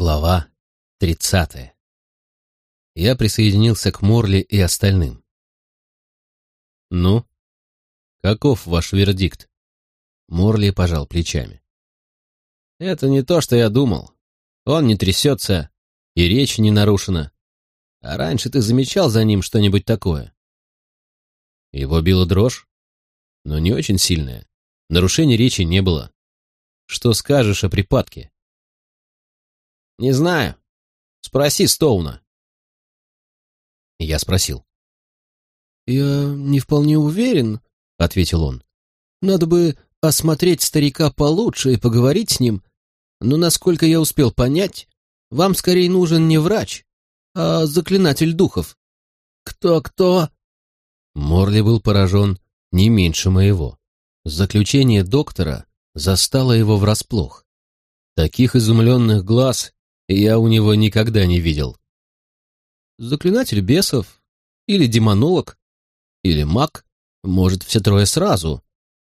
Глава 30. Я присоединился к Морли и остальным. «Ну, каков ваш вердикт?» Морли пожал плечами. «Это не то, что я думал. Он не трясется, и речь не нарушена. А раньше ты замечал за ним что-нибудь такое?» Его била дрожь, но не очень сильная. Нарушений речи не было. «Что скажешь о припадке?» «Не знаю. Спроси Стоуна». Я спросил. «Я не вполне уверен», — ответил он. «Надо бы осмотреть старика получше и поговорить с ним, но, насколько я успел понять, вам скорее нужен не врач, а заклинатель духов». «Кто-кто?» Морли был поражен не меньше моего. Заключение доктора застало его врасплох. Таких изумленных глаз я у него никогда не видел. Заклинатель бесов, или демонолог, или маг, может, все трое сразу.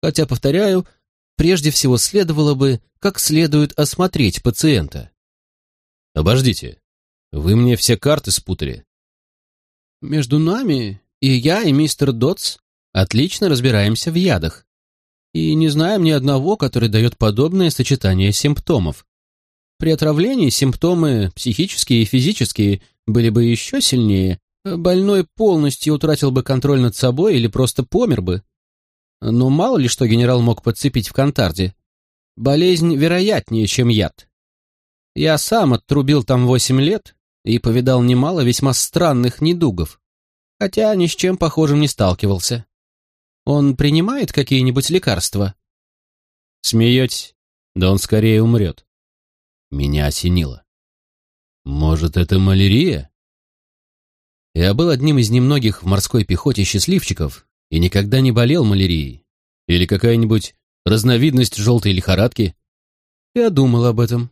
Хотя, повторяю, прежде всего следовало бы как следует осмотреть пациента. Обождите, вы мне все карты спутали. Между нами и я, и мистер Дотс отлично разбираемся в ядах. И не знаем ни одного, который дает подобное сочетание симптомов. При отравлении симптомы психические и физические были бы еще сильнее. Больной полностью утратил бы контроль над собой или просто помер бы. Но мало ли что генерал мог подцепить в Кантарде. Болезнь вероятнее, чем яд. Я сам оттрубил там восемь лет и повидал немало весьма странных недугов, хотя ни с чем похожим не сталкивался. Он принимает какие-нибудь лекарства? Смеетесь? Да он скорее умрет. Меня осенило. Может, это малярия? Я был одним из немногих в морской пехоте счастливчиков и никогда не болел малярией. Или какая-нибудь разновидность желтой лихорадки. Я думал об этом.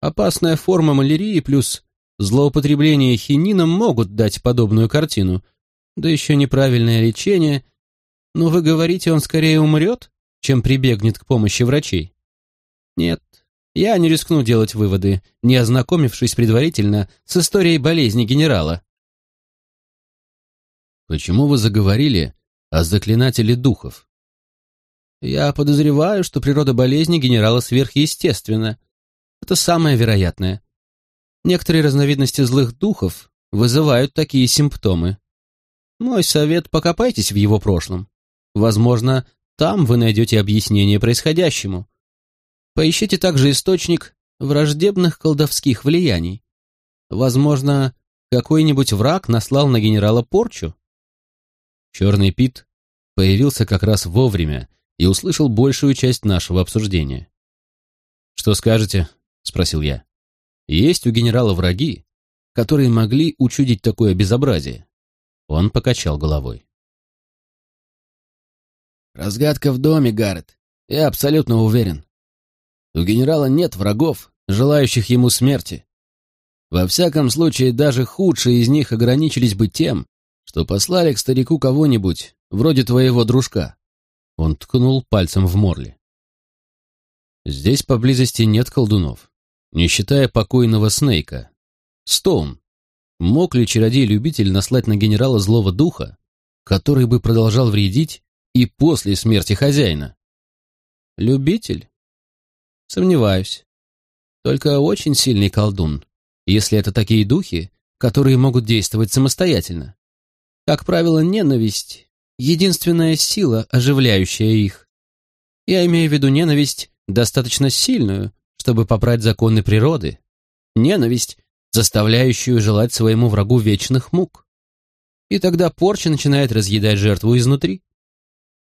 Опасная форма малярии плюс злоупотребление хинином могут дать подобную картину, да еще неправильное лечение. Но вы говорите, он скорее умрет, чем прибегнет к помощи врачей? Нет, я не рискну делать выводы, не ознакомившись предварительно с историей болезни генерала. Почему вы заговорили о заклинателе духов? Я подозреваю, что природа болезни генерала сверхъестественна. Это самое вероятное. Некоторые разновидности злых духов вызывают такие симптомы. Мой совет – покопайтесь в его прошлом. Возможно, там вы найдете объяснение происходящему. Поищите также источник враждебных колдовских влияний. Возможно, какой-нибудь враг наслал на генерала порчу? Черный Пит появился как раз вовремя и услышал большую часть нашего обсуждения. «Что скажете?» — спросил я. «Есть у генерала враги, которые могли учудить такое безобразие?» Он покачал головой. «Разгадка в доме, Гаррет. Я абсолютно уверен. У генерала нет врагов, желающих ему смерти. Во всяком случае, даже худшие из них ограничились бы тем, что послали к старику кого-нибудь, вроде твоего дружка. Он ткнул пальцем в Морли. Здесь поблизости нет колдунов, не считая покойного Снейка. Стоун. Мог ли чародей-любитель наслать на генерала злого духа, который бы продолжал вредить и после смерти хозяина? Любитель? Сомневаюсь. Только очень сильный колдун, если это такие духи, которые могут действовать самостоятельно. Как правило, ненависть — единственная сила, оживляющая их. Я имею в виду ненависть достаточно сильную, чтобы попрать законы природы. Ненависть, заставляющую желать своему врагу вечных мук. И тогда порча начинает разъедать жертву изнутри.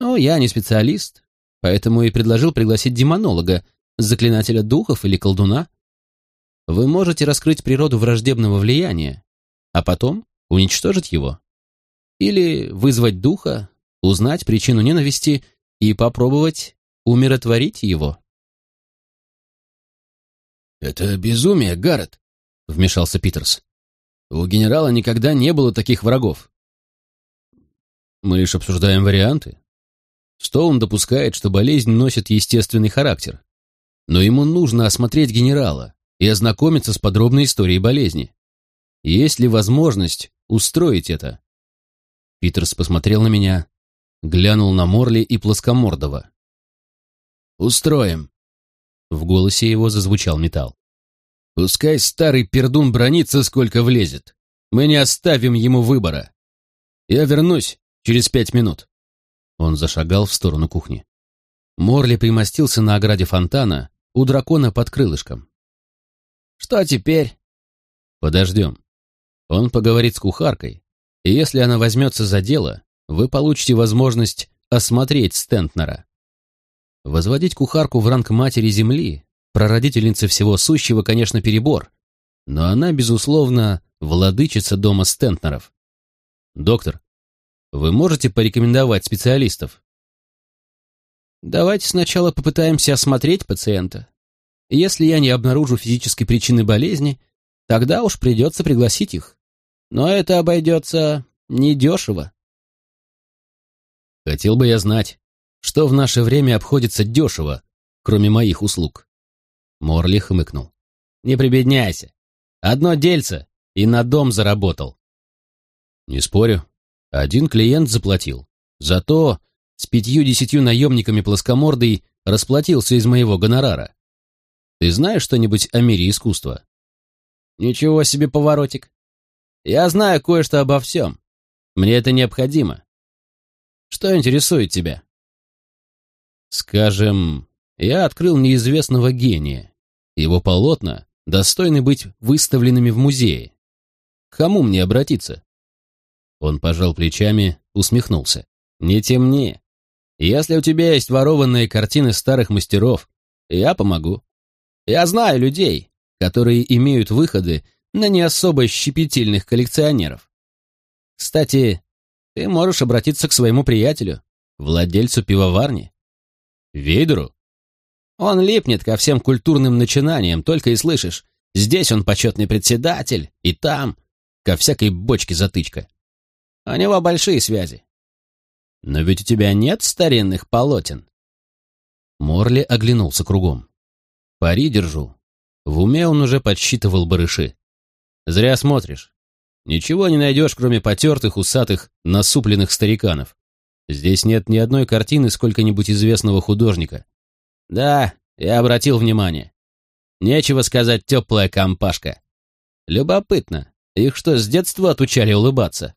Но я не специалист, поэтому и предложил пригласить демонолога, заклинателя духов или колдуна. Вы можете раскрыть природу враждебного влияния, а потом уничтожить его. Или вызвать духа, узнать причину ненависти и попробовать умиротворить его. «Это безумие, Гаррет», — вмешался Питерс. «У генерала никогда не было таких врагов». «Мы лишь обсуждаем варианты. Стоун допускает, что болезнь носит естественный характер но ему нужно осмотреть генерала, и ознакомиться с подробной историей болезни. Есть ли возможность устроить это? Питерс посмотрел на меня, глянул на Морли и Плоскомордова. «Устроим!» В голосе его зазвучал металл. «Пускай старый пердун бронится, сколько влезет. Мы не оставим ему выбора. Я вернусь через пять минут». Он зашагал в сторону кухни. Морли примостился на ограде фонтана у дракона под крылышком. «Что теперь?» «Подождем. Он поговорит с кухаркой, и если она возьмется за дело, вы получите возможность осмотреть Стентнера. Возводить кухарку в ранг матери земли, прародительницы всего сущего, конечно, перебор, но она, безусловно, владычица дома Стентнеров. Доктор, вы можете порекомендовать специалистов? Давайте сначала попытаемся осмотреть пациента. Если я не обнаружу физической причины болезни, тогда уж придется пригласить их. Но это обойдется недешево. Хотел бы я знать, что в наше время обходится дешево, кроме моих услуг. Морли хмыкнул. Не прибедняйся. Одно дельце, и на дом заработал. Не спорю. Один клиент заплатил. Зато с пятью-десятью наемниками плоскомордой расплатился из моего гонорара. Ты знаешь что-нибудь о мире искусства? Ничего себе поворотик. Я знаю кое-что обо всем. Мне это необходимо. Что интересует тебя? Скажем, я открыл неизвестного гения. Его полотна достойны быть выставленными в музее. К кому мне обратиться? Он пожал плечами, усмехнулся. Не темни. Если у тебя есть ворованные картины старых мастеров, я помогу. Я знаю людей, которые имеют выходы на не особо щепетильных коллекционеров. Кстати, ты можешь обратиться к своему приятелю, владельцу пивоварни. Вейдеру? Он липнет ко всем культурным начинаниям, только и слышишь. Здесь он почетный председатель, и там, ко всякой бочке затычка. У него большие связи. Но ведь у тебя нет старинных полотен. Морли оглянулся кругом. Пари держу. В уме он уже подсчитывал барыши. Зря смотришь. Ничего не найдешь, кроме потертых, усатых, насупленных стариканов. Здесь нет ни одной картины сколько-нибудь известного художника. Да, я обратил внимание. Нечего сказать теплая компашка. Любопытно, их что, с детства отучали улыбаться?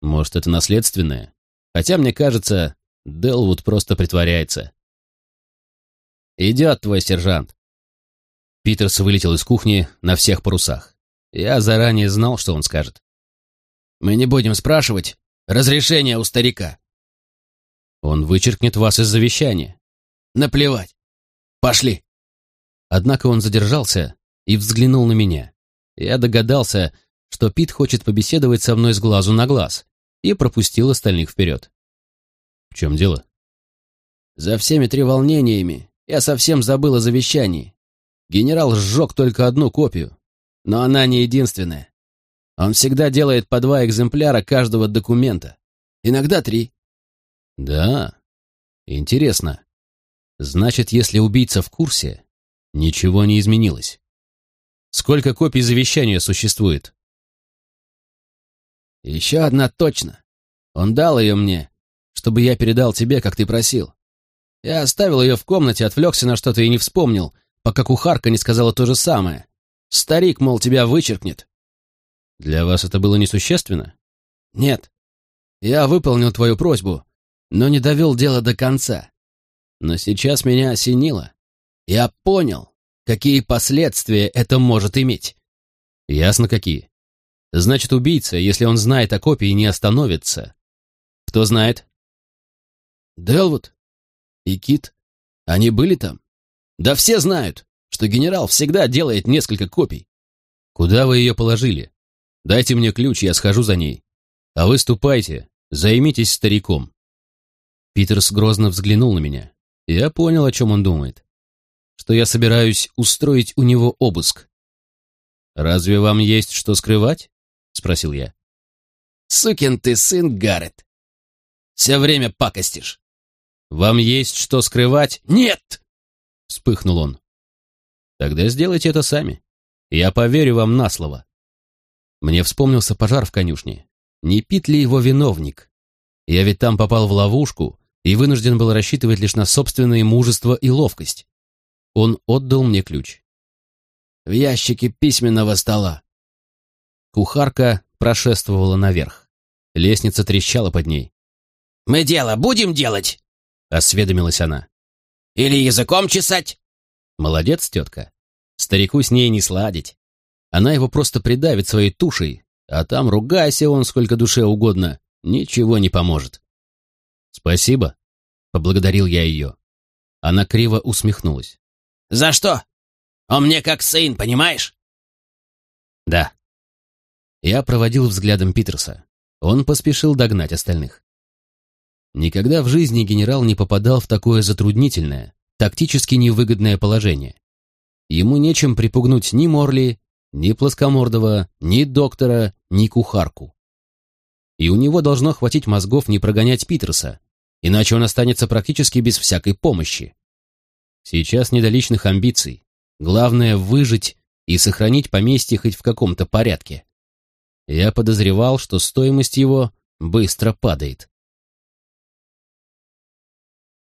Может, это наследственное? Хотя, мне кажется, Делвуд просто притворяется. «Идет твой сержант». Питерс вылетел из кухни на всех парусах. Я заранее знал, что он скажет. «Мы не будем спрашивать разрешения у старика». «Он вычеркнет вас из завещания». «Наплевать. Пошли». Однако он задержался и взглянул на меня. Я догадался, что Пит хочет побеседовать со мной с глазу на глаз, и пропустил остальных вперед. «В чем дело?» «За всеми треволнениями я совсем забыл о завещании. Генерал сжег только одну копию, но она не единственная. Он всегда делает по два экземпляра каждого документа. Иногда три. Да, интересно. Значит, если убийца в курсе, ничего не изменилось. Сколько копий завещания существует? Еще одна точно. Он дал ее мне, чтобы я передал тебе, как ты просил. Я оставил ее в комнате, отвлекся на что-то и не вспомнил, пока кухарка не сказала то же самое. Старик, мол, тебя вычеркнет. Для вас это было несущественно? Нет. Я выполнил твою просьбу, но не довел дело до конца. Но сейчас меня осенило. Я понял, какие последствия это может иметь. Ясно какие. Значит, убийца, если он знает о копии, не остановится. Кто знает? Делвуд и Кит. Они были там? Да все знают что генерал всегда делает несколько копий. Куда вы ее положили? Дайте мне ключ, я схожу за ней. А вы ступайте, займитесь стариком. Питерс грозно взглянул на меня. Я понял, о чем он думает. Что я собираюсь устроить у него обыск. «Разве вам есть что скрывать?» — спросил я. «Сукин ты сын, Гаррет! Все время пакостишь!» «Вам есть что скрывать?» «Нет!» — вспыхнул он. Тогда сделайте это сами. Я поверю вам на слово. Мне вспомнился пожар в конюшне. Не Пит ли его виновник? Я ведь там попал в ловушку и вынужден был рассчитывать лишь на собственное мужество и ловкость. Он отдал мне ключ. В ящике письменного стола. Кухарка прошествовала наверх. Лестница трещала под ней. «Мы дело будем делать?» — осведомилась она. «Или языком чесать?» «Молодец, тетка. Старику с ней не сладить. Она его просто придавит своей тушей, а там ругайся он сколько душе угодно, ничего не поможет». «Спасибо», — поблагодарил я ее. Она криво усмехнулась. «За что? Он мне как сын, понимаешь?» «Да». Я проводил взглядом Питерса. Он поспешил догнать остальных. Никогда в жизни генерал не попадал в такое затруднительное, тактически невыгодное положение. Ему нечем припугнуть ни Морли, ни Плоскомордова, ни доктора, ни кухарку. И у него должно хватить мозгов не прогонять Питерса, иначе он останется практически без всякой помощи. Сейчас не до личных амбиций. Главное — выжить и сохранить поместье хоть в каком-то порядке. Я подозревал, что стоимость его быстро падает.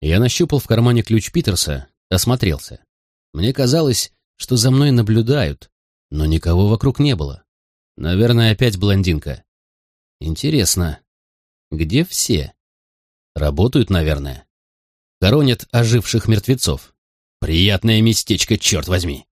Я нащупал в кармане ключ Питерса, осмотрелся. Мне казалось, что за мной наблюдают, но никого вокруг не было. Наверное, опять блондинка. Интересно, где все? Работают, наверное. Коронят оживших мертвецов. Приятное местечко, черт возьми.